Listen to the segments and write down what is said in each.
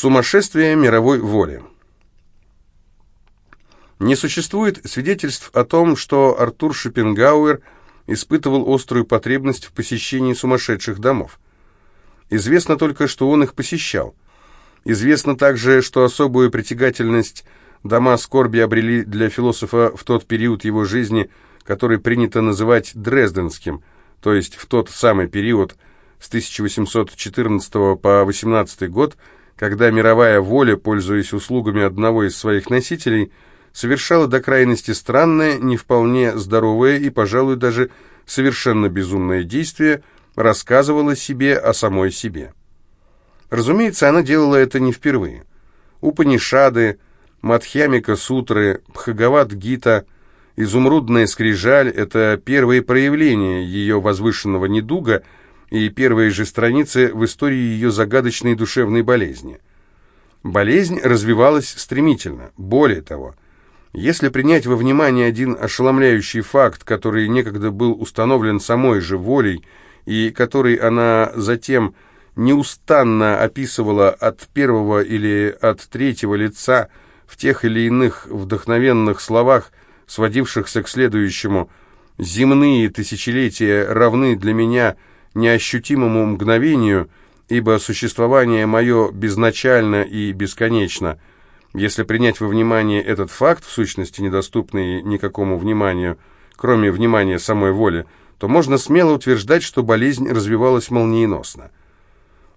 Сумасшествие мировой воли. Не существует свидетельств о том, что Артур Шопенгауэр испытывал острую потребность в посещении сумасшедших домов. Известно только, что он их посещал. Известно также, что особую притягательность дома скорби обрели для философа в тот период его жизни, который принято называть Дрезденским, то есть в тот самый период с 1814 по 18 год, когда мировая воля, пользуясь услугами одного из своих носителей, совершала до крайности странное, не вполне здоровое и, пожалуй, даже совершенно безумное действие, рассказывала себе о самой себе. Разумеется, она делала это не впервые. Упанишады, Мадхьямика Сутры, Бхагават Гита, Изумрудная скрижаль – это первые проявления ее возвышенного недуга – и первые же страницы в истории ее загадочной душевной болезни. Болезнь развивалась стремительно. Более того, если принять во внимание один ошеломляющий факт, который некогда был установлен самой же волей, и который она затем неустанно описывала от первого или от третьего лица в тех или иных вдохновенных словах, сводившихся к следующему «Земные тысячелетия равны для меня – неощутимому мгновению, ибо существование мое безначально и бесконечно. Если принять во внимание этот факт, в сущности недоступный никакому вниманию, кроме внимания самой воли, то можно смело утверждать, что болезнь развивалась молниеносно.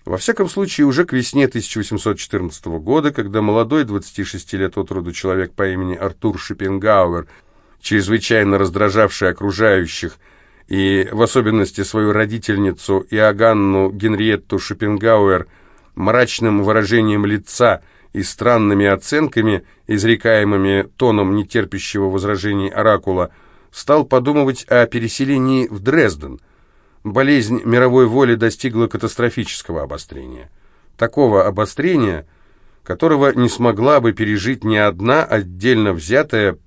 Во всяком случае, уже к весне 1814 года, когда молодой 26 лет от роду человек по имени Артур Шипенгауэр, чрезвычайно раздражавший окружающих, и в особенности свою родительницу Иоганну Генриетту Шопенгауэр мрачным выражением лица и странными оценками, изрекаемыми тоном нетерпящего возражений оракула, стал подумывать о переселении в Дрезден. Болезнь мировой воли достигла катастрофического обострения. Такого обострения, которого не смогла бы пережить ни одна отдельно взятая,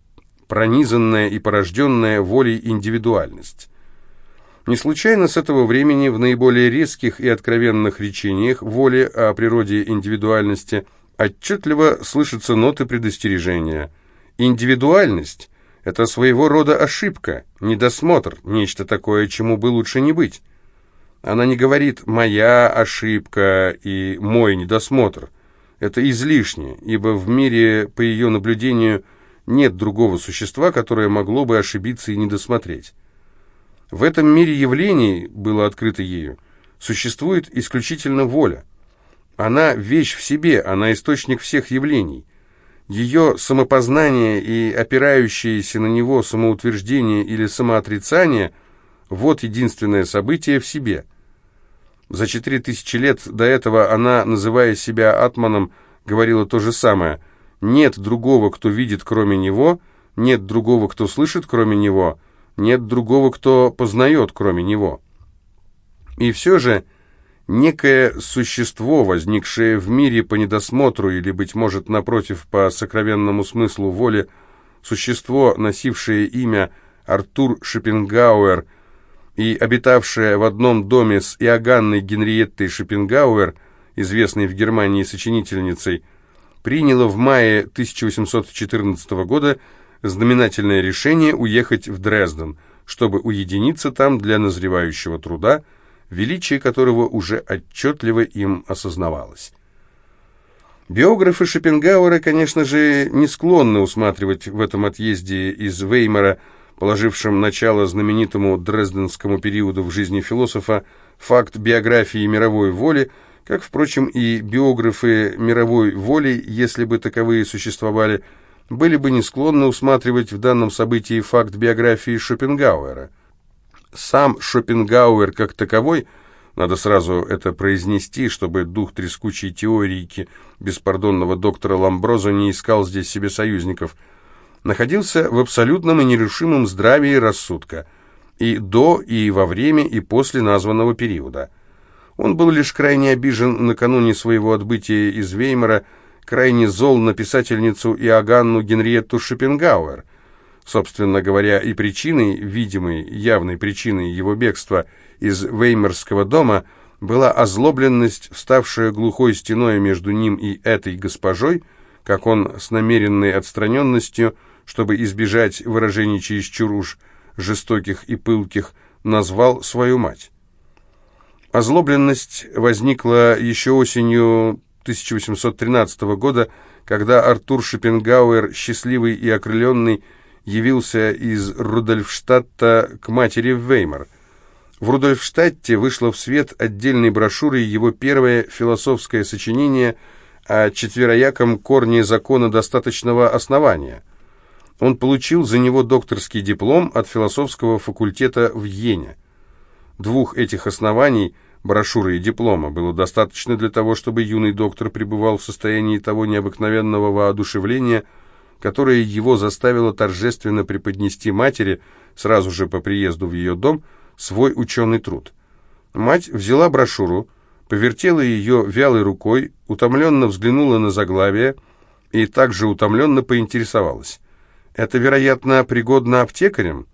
пронизанная и порожденная волей индивидуальность. Не случайно с этого времени в наиболее резких и откровенных речениях воли о природе индивидуальности отчетливо слышатся ноты предостережения. Индивидуальность – это своего рода ошибка, недосмотр, нечто такое, чему бы лучше не быть. Она не говорит «моя ошибка» и «мой недосмотр». Это излишне, ибо в мире, по ее наблюдению, нет другого существа, которое могло бы ошибиться и недосмотреть. В этом мире явлений, было открыто ею, существует исключительно воля. Она вещь в себе, она источник всех явлений. Ее самопознание и опирающееся на него самоутверждение или самоотрицание – вот единственное событие в себе. За четыре тысячи лет до этого она, называя себя атманом, говорила то же самое. Нет другого, кто видит, кроме него, нет другого, кто слышит, кроме него – нет другого, кто познает, кроме него. И все же некое существо, возникшее в мире по недосмотру или, быть может, напротив, по сокровенному смыслу воли, существо, носившее имя Артур Шопенгауэр и обитавшее в одном доме с Иоганной Генриеттой Шопенгауэр, известной в Германии сочинительницей, приняло в мае 1814 года знаменательное решение уехать в Дрезден, чтобы уединиться там для назревающего труда, величие которого уже отчетливо им осознавалось. Биографы Шопенгауэра, конечно же, не склонны усматривать в этом отъезде из Веймара, положившем начало знаменитому дрезденскому периоду в жизни философа, факт биографии мировой воли, как, впрочем, и биографы мировой воли, если бы таковые существовали, были бы не склонны усматривать в данном событии факт биографии Шопенгауэра. Сам Шопенгауэр как таковой, надо сразу это произнести, чтобы дух трескучей теорийки беспардонного доктора Ламброза не искал здесь себе союзников, находился в абсолютном и нерешимом здравии рассудка и до, и во время, и после названного периода. Он был лишь крайне обижен накануне своего отбытия из Веймара, крайне зол на писательницу Иоганну Генриетту Шопенгауэр. Собственно говоря, и причиной, видимой, явной причиной его бегства из Веймарского дома была озлобленность, вставшая глухой стеной между ним и этой госпожой, как он с намеренной отстраненностью, чтобы избежать выражений чересчур уж жестоких и пылких, назвал свою мать. Озлобленность возникла еще осенью 1813 года, когда Артур Шопенгауэр, счастливый и окрыленный, явился из Рудольфштадта к матери в Веймар. В Рудольфштадте вышло в свет отдельной брошюрой его первое философское сочинение о четверояком корне закона достаточного основания. Он получил за него докторский диплом от философского факультета в Йене. Двух этих оснований – брошюры и диплома было достаточно для того, чтобы юный доктор пребывал в состоянии того необыкновенного воодушевления, которое его заставило торжественно преподнести матери, сразу же по приезду в ее дом, свой ученый труд. Мать взяла брошюру, повертела ее вялой рукой, утомленно взглянула на заглавие и также утомленно поинтересовалась. «Это, вероятно, пригодно аптекарям?»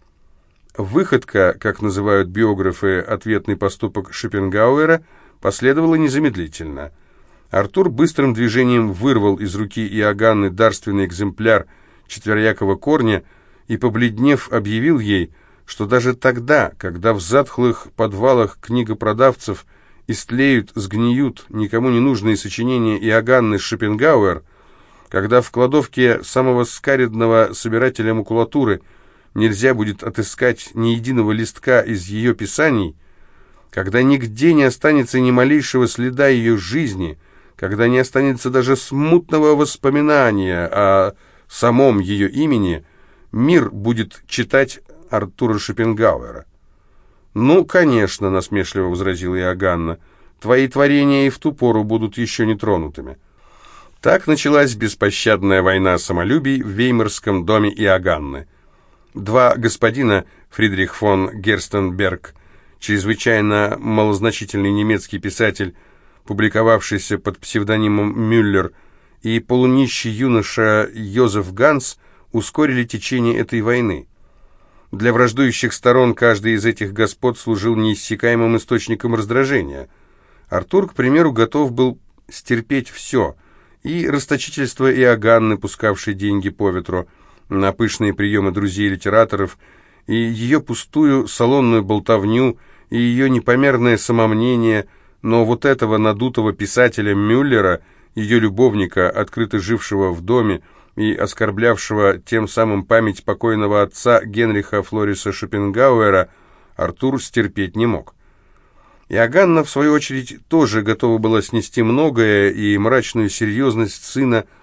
Выходка, как называют биографы ответный поступок Шопенгауэра, последовала незамедлительно. Артур быстрым движением вырвал из руки Иоганны дарственный экземпляр четверякого корня и, побледнев, объявил ей, что даже тогда, когда в затхлых подвалах книгопродавцев истлеют, сгниют никому не нужные сочинения Иоганны Шопенгауэр, когда в кладовке самого скаридного собирателя макулатуры – нельзя будет отыскать ни единого листка из ее писаний, когда нигде не останется ни малейшего следа ее жизни, когда не останется даже смутного воспоминания о самом ее имени, мир будет читать Артура Шопенгауэра. «Ну, конечно», — насмешливо возразила Иоганна, — «твои творения и в ту пору будут еще не тронутыми». Так началась беспощадная война самолюбий в Веймарском доме Иоганны. Два господина, Фридрих фон Герстенберг, чрезвычайно малозначительный немецкий писатель, публиковавшийся под псевдонимом Мюллер, и полунищий юноша Йозеф Ганс ускорили течение этой войны. Для враждующих сторон каждый из этих господ служил неиссякаемым источником раздражения. Артур, к примеру, готов был стерпеть все, и расточительство Иоганны, пускавшей деньги по ветру, на пышные приемы друзей-литераторов, и ее пустую салонную болтовню, и ее непомерное самомнение, но вот этого надутого писателя Мюллера, ее любовника, открыто жившего в доме и оскорблявшего тем самым память покойного отца Генриха Флориса Шопенгауэра, Артур стерпеть не мог. Иоганна, в свою очередь, тоже готова была снести многое, и мрачную серьезность сына –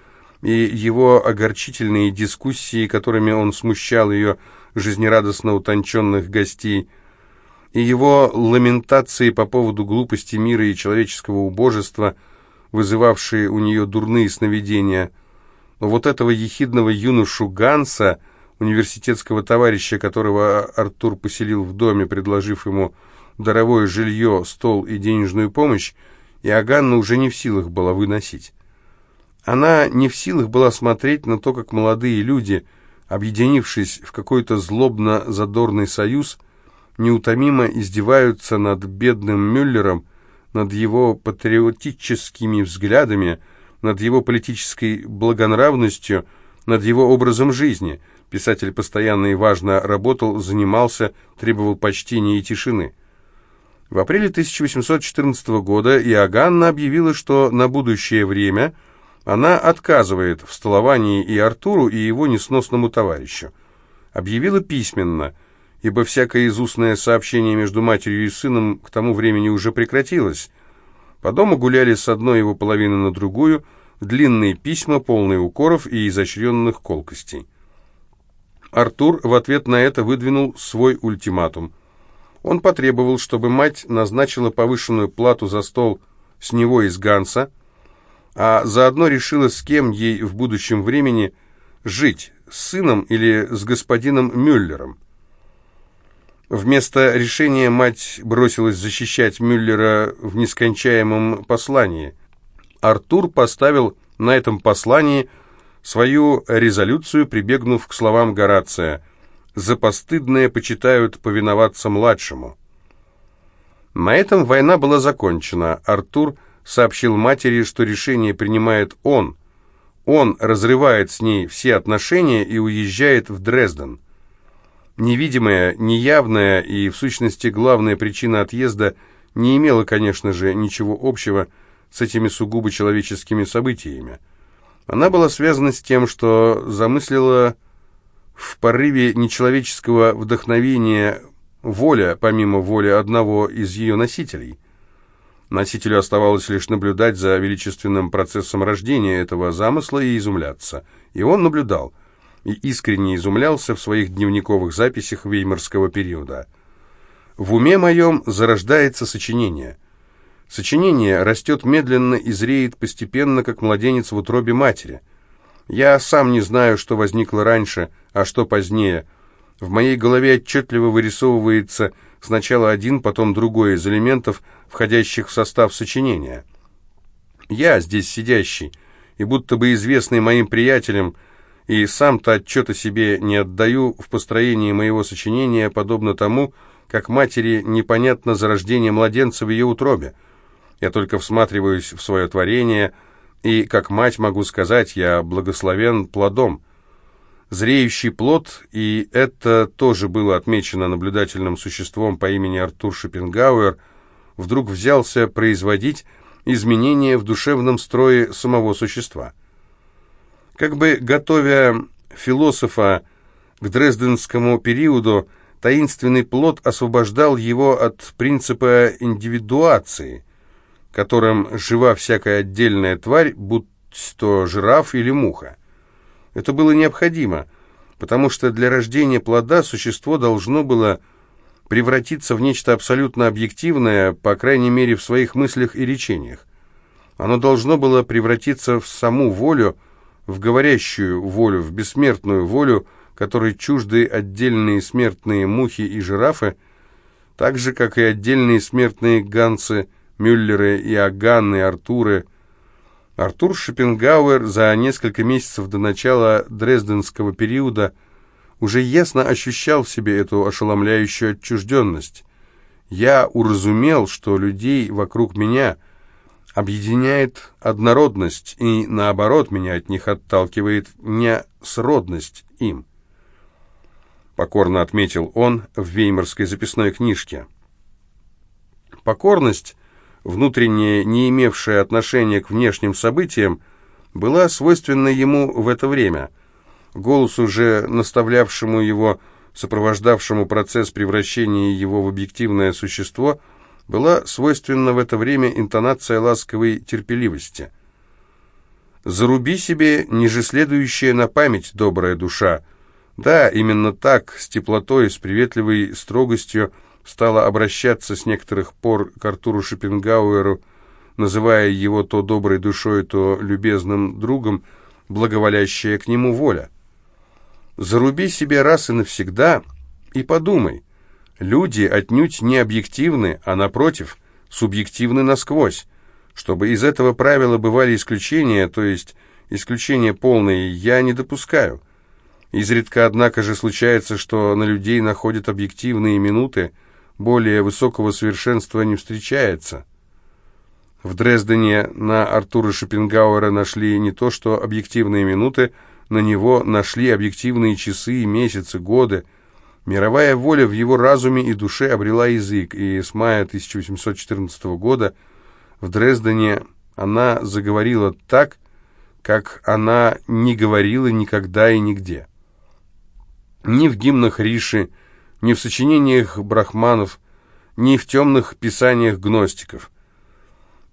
и его огорчительные дискуссии, которыми он смущал ее жизнерадостно утонченных гостей, и его ламентации по поводу глупости мира и человеческого убожества, вызывавшие у нее дурные сновидения. Но вот этого ехидного юношу Ганса, университетского товарища, которого Артур поселил в доме, предложив ему даровое жилье, стол и денежную помощь, Иоганна уже не в силах была выносить. Она не в силах была смотреть на то, как молодые люди, объединившись в какой-то злобно-задорный союз, неутомимо издеваются над бедным Мюллером, над его патриотическими взглядами, над его политической благонравностью, над его образом жизни. Писатель постоянно и важно работал, занимался, требовал почтения и тишины. В апреле 1814 года Иоганна объявила, что на будущее время – она отказывает в столовании и Артуру, и его несносному товарищу. Объявила письменно, ибо всякое изустное сообщение между матерью и сыном к тому времени уже прекратилось. По дому гуляли с одной его половины на другую, длинные письма, полные укоров и изощренных колкостей. Артур в ответ на это выдвинул свой ультиматум. Он потребовал, чтобы мать назначила повышенную плату за стол с него из Ганса, а заодно решила, с кем ей в будущем времени жить, с сыном или с господином Мюллером. Вместо решения мать бросилась защищать Мюллера в нескончаемом послании. Артур поставил на этом послании свою резолюцию, прибегнув к словам Горация «За постыдное почитают повиноваться младшему». На этом война была закончена. Артур сообщил матери, что решение принимает он. Он разрывает с ней все отношения и уезжает в Дрезден. Невидимая, неявная и, в сущности, главная причина отъезда не имела, конечно же, ничего общего с этими сугубо человеческими событиями. Она была связана с тем, что замыслила в порыве нечеловеческого вдохновения воля, помимо воли одного из ее носителей. Носителю оставалось лишь наблюдать за величественным процессом рождения этого замысла и изумляться. И он наблюдал, и искренне изумлялся в своих дневниковых записях веймарского периода. «В уме моем зарождается сочинение». Сочинение растет медленно и зреет постепенно, как младенец в утробе матери. Я сам не знаю, что возникло раньше, а что позднее. В моей голове отчетливо вырисовывается сначала один, потом другой из элементов, входящих в состав сочинения. Я, здесь сидящий, и будто бы известный моим приятелям, и сам-то отчета себе не отдаю в построении моего сочинения, подобно тому, как матери непонятно зарождение младенца в ее утробе. Я только всматриваюсь в свое творение – и, как мать могу сказать, я благословен плодом. Зреющий плод, и это тоже было отмечено наблюдательным существом по имени Артур Шопенгауэр, вдруг взялся производить изменения в душевном строе самого существа. Как бы готовя философа к дрезденскому периоду, таинственный плод освобождал его от принципа индивидуации – которым жива всякая отдельная тварь, будь то жираф или муха. Это было необходимо, потому что для рождения плода существо должно было превратиться в нечто абсолютно объективное, по крайней мере в своих мыслях и речениях. Оно должно было превратиться в саму волю, в говорящую волю, в бессмертную волю, которой чужды отдельные смертные мухи и жирафы, так же, как и отдельные смертные ганцы – Мюллеры, и Артуры. Артур Шопенгауэр за несколько месяцев до начала дрезденского периода уже ясно ощущал в себе эту ошеломляющую отчужденность. Я уразумел, что людей вокруг меня объединяет однородность, и наоборот меня от них отталкивает несродность им. Покорно отметил он в Веймарской записной книжке. Покорность внутренняя, не имевшая отношения к внешним событиям, была свойственна ему в это время. Голосу же, наставлявшему его, сопровождавшему процесс превращения его в объективное существо, была свойственна в это время интонация ласковой терпеливости. «Заруби себе ниже следующее на память, добрая душа». Да, именно так, с теплотой, с приветливой строгостью, стала обращаться с некоторых пор к Артуру Шопенгауэру, называя его то доброй душой, то любезным другом, благоволящая к нему воля. Заруби себе раз и навсегда и подумай. Люди отнюдь не объективны, а напротив, субъективны насквозь. Чтобы из этого правила бывали исключения, то есть исключения полные, я не допускаю. Изредка, однако же, случается, что на людей находят объективные минуты, более высокого совершенства не встречается. В Дрездене на Артура Шопенгауэра нашли не то что объективные минуты, на него нашли объективные часы, месяцы, годы. Мировая воля в его разуме и душе обрела язык, и с мая 1814 года в Дрездене она заговорила так, как она не говорила никогда и нигде. Ни в гимнах Риши, ни в сочинениях брахманов, ни в темных писаниях гностиков.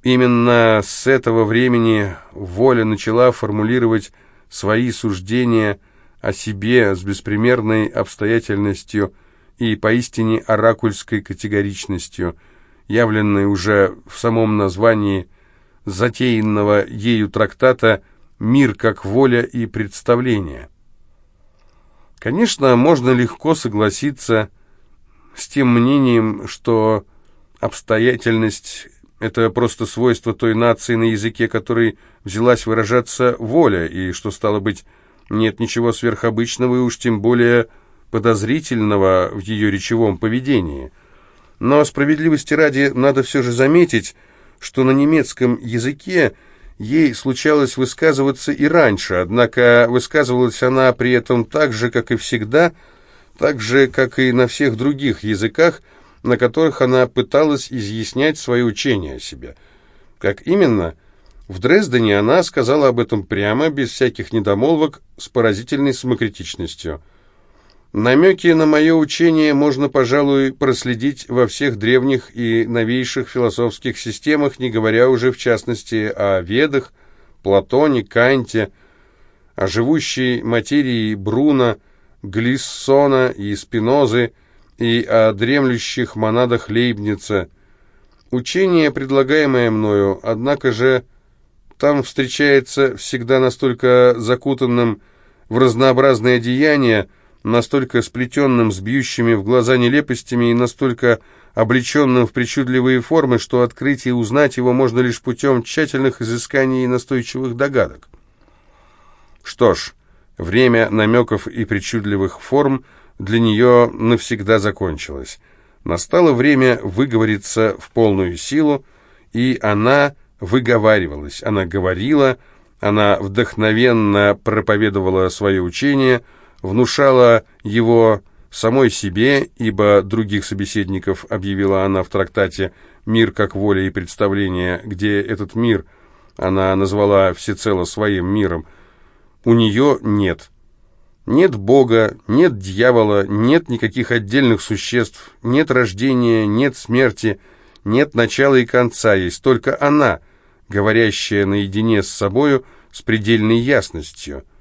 Именно с этого времени воля начала формулировать свои суждения о себе с беспримерной обстоятельностью и поистине оракульской категоричностью, явленной уже в самом названии затеянного ею трактата «Мир как воля и представление». Конечно, можно легко согласиться с тем мнением, что обстоятельность – это просто свойство той нации, на языке которой взялась выражаться воля, и что, стало быть, нет ничего сверхобычного и уж тем более подозрительного в ее речевом поведении. Но справедливости ради надо все же заметить, что на немецком языке ей случалось высказываться и раньше, однако высказывалась она при этом так же, как и всегда, так же, как и на всех других языках, на которых она пыталась изъяснять свое учение о себе. Как именно? В Дрездене она сказала об этом прямо, без всяких недомолвок, с поразительной самокритичностью – Намеки на мое учение можно, пожалуй, проследить во всех древних и новейших философских системах, не говоря уже, в частности, о Ведах, Платоне, Канте, о живущей материи Бруно, Глиссона и Спинозы и о дремлющих монадах Лейбница. Учение, предлагаемое мною, однако же, там встречается всегда настолько закутанным в разнообразные деяния, настолько сплетенным с бьющими в глаза нелепостями и настолько облеченным в причудливые формы, что открыть и узнать его можно лишь путем тщательных изысканий и настойчивых догадок. Что ж, время намеков и причудливых форм для нее навсегда закончилось. Настало время выговориться в полную силу, и она выговаривалась, она говорила, она вдохновенно проповедовала свое учение – внушала его самой себе, ибо других собеседников, объявила она в трактате «Мир как воля и представление», где этот мир она назвала всецело своим миром, у нее нет. Нет Бога, нет дьявола, нет никаких отдельных существ, нет рождения, нет смерти, нет начала и конца, есть только она, говорящая наедине с собою с предельной ясностью –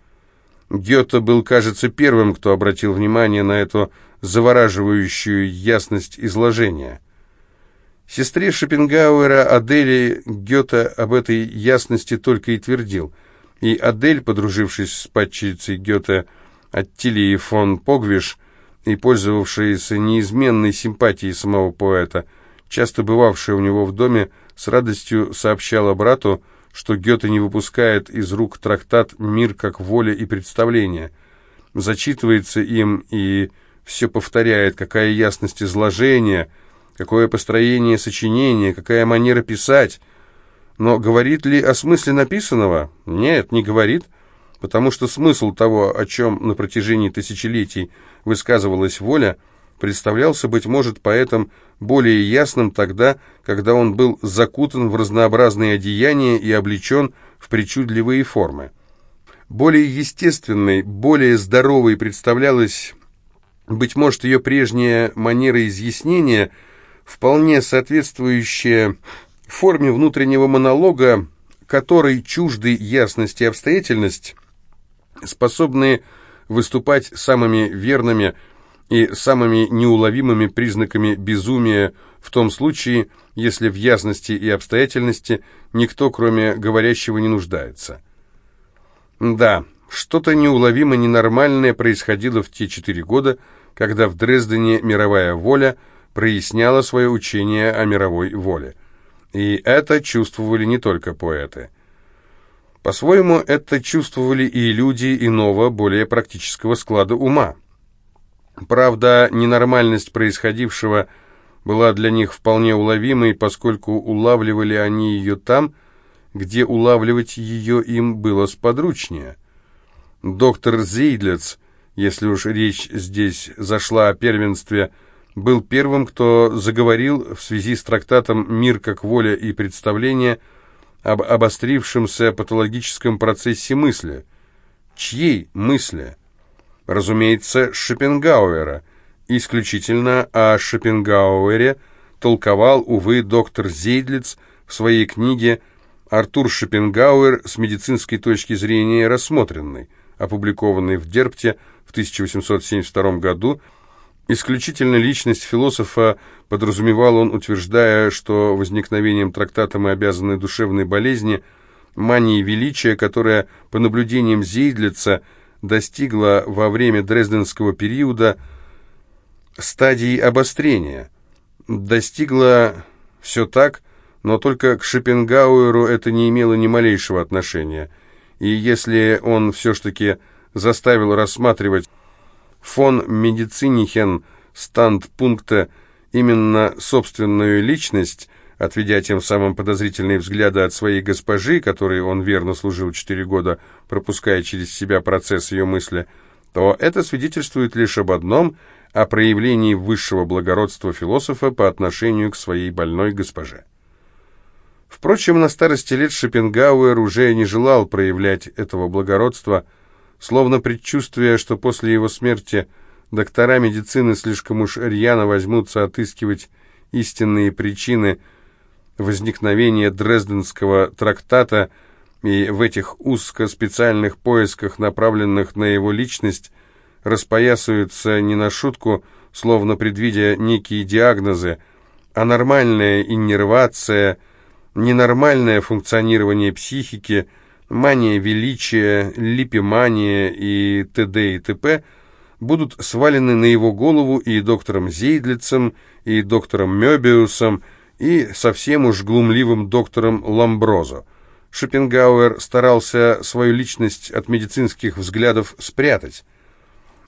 Гёте был, кажется, первым, кто обратил внимание на эту завораживающую ясность изложения. Сестре Шопенгауэра Адели Гёте об этой ясности только и твердил, и Адель, подружившись с падчерицей Гёте Аттилией фон Погвиш и пользовавшаяся неизменной симпатией самого поэта, часто бывавшая у него в доме, с радостью сообщала брату, что Гёте не выпускает из рук трактат «Мир как воля и представление». Зачитывается им и все повторяет, какая ясность изложения, какое построение сочинения, какая манера писать. Но говорит ли о смысле написанного? Нет, не говорит, потому что смысл того, о чем на протяжении тысячелетий высказывалась воля – представлялся, быть может, поэтом более ясным тогда, когда он был закутан в разнообразные одеяния и облечен в причудливые формы. Более естественной, более здоровой представлялась, быть может, ее прежняя манера изъяснения, вполне соответствующая форме внутреннего монолога, который чужды ясность и обстоятельность, способные выступать самыми верными, и самыми неуловимыми признаками безумия в том случае, если в ясности и обстоятельности никто, кроме говорящего, не нуждается. Да, что-то неуловимо ненормальное происходило в те четыре года, когда в Дрездене мировая воля проясняла свое учение о мировой воле. И это чувствовали не только поэты. По-своему, это чувствовали и люди иного, более практического склада ума. Правда, ненормальность происходившего была для них вполне уловимой, поскольку улавливали они ее там, где улавливать ее им было сподручнее. Доктор Зейдлец, если уж речь здесь зашла о первенстве, был первым, кто заговорил в связи с трактатом «Мир как воля и представление» об обострившемся патологическом процессе мысли. Чьей мысли? Разумеется, Шопенгауэра. Исключительно о Шопенгауэре толковал, увы, доктор Зейдлиц в своей книге «Артур Шопенгауэр с медицинской точки зрения рассмотренный», опубликованной в Дерпте в 1872 году. Исключительно личность философа подразумевал он, утверждая, что возникновением трактата мы обязаны душевной болезни, мании величия, которая, по наблюдениям Зейдлица, достигла во время Дрезденского периода стадии обострения. Достигла все так, но только к Шопенгауэру это не имело ни малейшего отношения. И если он все-таки заставил рассматривать фон Медицинихен стандпункта именно собственную личность, отведя тем самым подозрительные взгляды от своей госпожи, которой он верно служил четыре года, пропуская через себя процесс ее мысли, то это свидетельствует лишь об одном – о проявлении высшего благородства философа по отношению к своей больной госпоже. Впрочем, на старости лет Шопенгауэр уже не желал проявлять этого благородства, словно предчувствуя, что после его смерти доктора медицины слишком уж рьяно возьмутся отыскивать истинные причины возникновения Дрезденского трактата, и в этих узко-специальных поисках, направленных на его личность, распоясываются не на шутку, словно предвидя некие диагнозы, а нормальная иннервация, ненормальное функционирование психики, мания величия, липимания и т.д. и т.п. будут свалены на его голову и доктором Зейдлицем, и доктором Мёбиусом, и совсем уж глумливым доктором Ламброзо. Шопенгауэр старался свою личность от медицинских взглядов спрятать.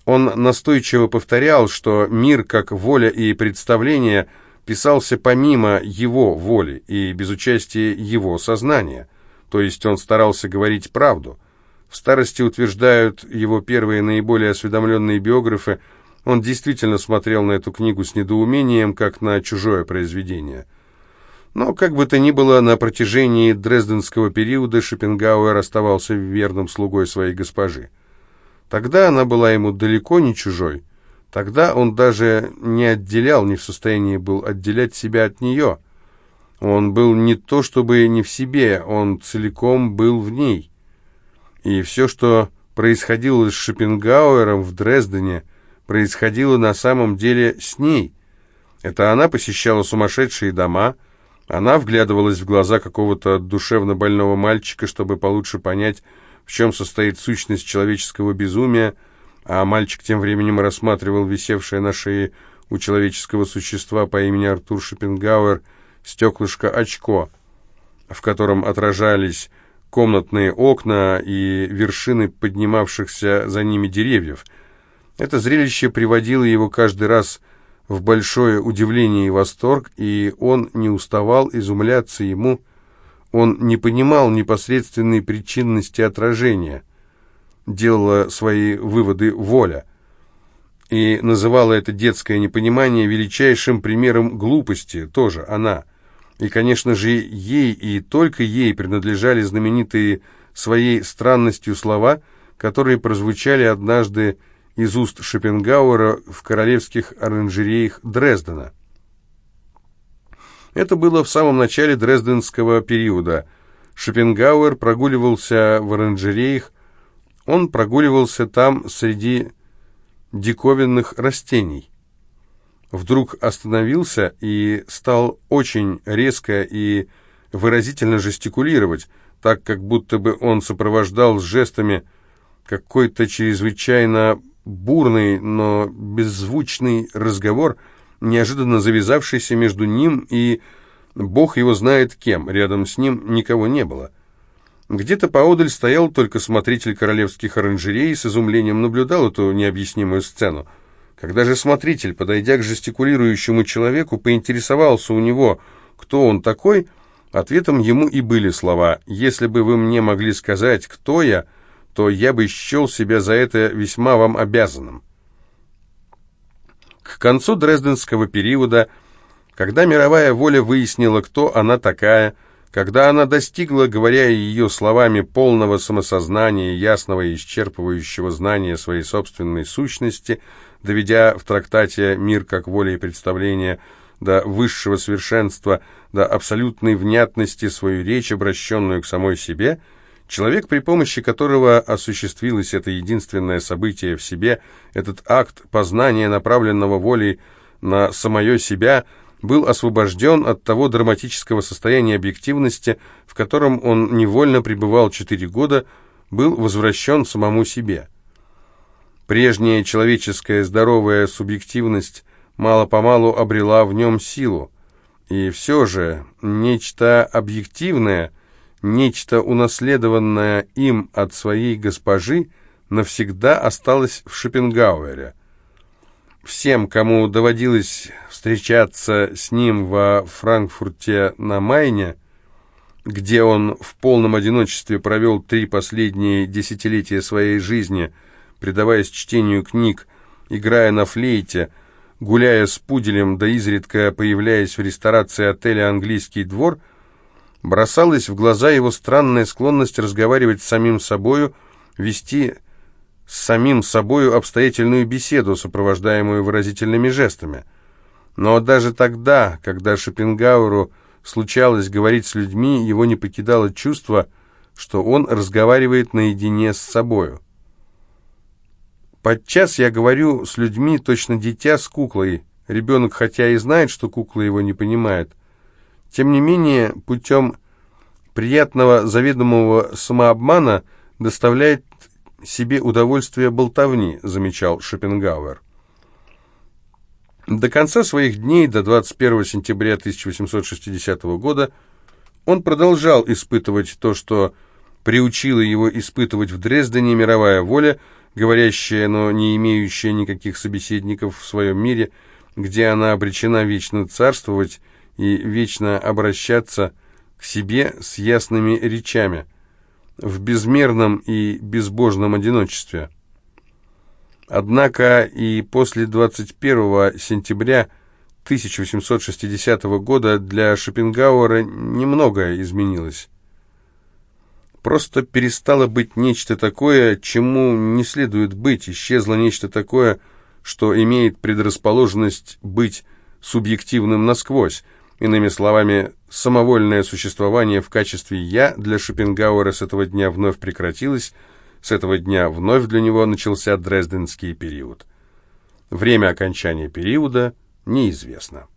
Он настойчиво повторял, что мир как воля и представление писался помимо его воли и без участия его сознания, то есть он старался говорить правду. В старости утверждают его первые наиболее осведомленные биографы, он действительно смотрел на эту книгу с недоумением, как на чужое произведение. Но, как бы то ни было, на протяжении дрезденского периода Шопенгауэр оставался верным слугой своей госпожи. Тогда она была ему далеко не чужой. Тогда он даже не отделял, не в состоянии был отделять себя от нее. Он был не то чтобы не в себе, он целиком был в ней. И все, что происходило с Шопенгауэром в Дрездене, происходило на самом деле с ней. Это она посещала сумасшедшие дома, она вглядывалась в глаза какого-то душевно больного мальчика, чтобы получше понять, в чем состоит сущность человеческого безумия, а мальчик тем временем рассматривал висевшее на шее у человеческого существа по имени Артур Шопенгауэр стеклышко-очко, в котором отражались комнатные окна и вершины поднимавшихся за ними деревьев. Это зрелище приводило его каждый раз в большое удивление и восторг, и он не уставал изумляться ему, он не понимал непосредственной причинности отражения. Делала свои выводы воля. И называла это детское непонимание величайшим примером глупости, тоже она. И, конечно же, ей и только ей принадлежали знаменитые своей странностью слова, которые прозвучали однажды из уст Шопенгауэра в королевских оранжереях Дрездена. Это было в самом начале дрезденского периода. Шопенгауэр прогуливался в оранжереях, он прогуливался там среди диковинных растений. Вдруг остановился и стал очень резко и выразительно жестикулировать, так как будто бы он сопровождал жестами какой-то чрезвычайно бурный, но беззвучный разговор – неожиданно завязавшийся между ним и бог его знает кем. Рядом с ним никого не было. Где-то поодаль стоял только смотритель королевских оранжерей и с изумлением наблюдал эту необъяснимую сцену. Когда же смотритель, подойдя к жестикулирующему человеку, поинтересовался у него, кто он такой, ответом ему и были слова «Если бы вы мне могли сказать, кто я, то я бы счел себя за это весьма вам обязанным». К концу Дрезденского периода, когда мировая воля выяснила, кто она такая, когда она достигла, говоря ее словами, полного самосознания, ясного и исчерпывающего знания своей собственной сущности, доведя в трактате «Мир как воля и представление» до высшего совершенства, до абсолютной внятности свою речь, обращенную к самой себе – Человек, при помощи которого осуществилось это единственное событие в себе, этот акт познания, направленного волей на самое себя, был освобожден от того драматического состояния объективности, в котором он невольно пребывал четыре года, был возвращен самому себе. Прежняя человеческая здоровая субъективность мало-помалу обрела в нем силу, и все же нечто объективное – Нечто, унаследованное им от своей госпожи, навсегда осталось в Шопенгауэре. Всем, кому доводилось встречаться с ним во Франкфурте на Майне, где он в полном одиночестве провел три последние десятилетия своей жизни, предаваясь чтению книг, играя на флейте, гуляя с пуделем, да изредка появляясь в ресторации отеля «Английский двор», бросалась в глаза его странная склонность разговаривать с самим собою, вести с самим собою обстоятельную беседу, сопровождаемую выразительными жестами. Но даже тогда, когда Шопенгауэру случалось говорить с людьми, его не покидало чувство, что он разговаривает наедине с собою. Подчас я говорю с людьми, точно дитя с куклой. Ребенок, хотя и знает, что кукла его не понимает, тем не менее, путем приятного заведомого самообмана доставляет себе удовольствие болтовни, замечал Шопенгауэр. До конца своих дней, до 21 сентября 1860 года, он продолжал испытывать то, что приучила его испытывать в Дрездене мировая воля, говорящая, но не имеющая никаких собеседников в своем мире, где она обречена вечно царствовать и вечно обращаться к себе с ясными речами – в безмерном и безбожном одиночестве. Однако и после 21 сентября 1860 года для Шопенгауэра немного изменилось. Просто перестало быть нечто такое, чему не следует быть, исчезло нечто такое, что имеет предрасположенность быть субъективным насквозь, Иными словами, самовольное существование в качестве «я» для Шопенгауэра с этого дня вновь прекратилось, с этого дня вновь для него начался Дрезденский период. Время окончания периода неизвестно.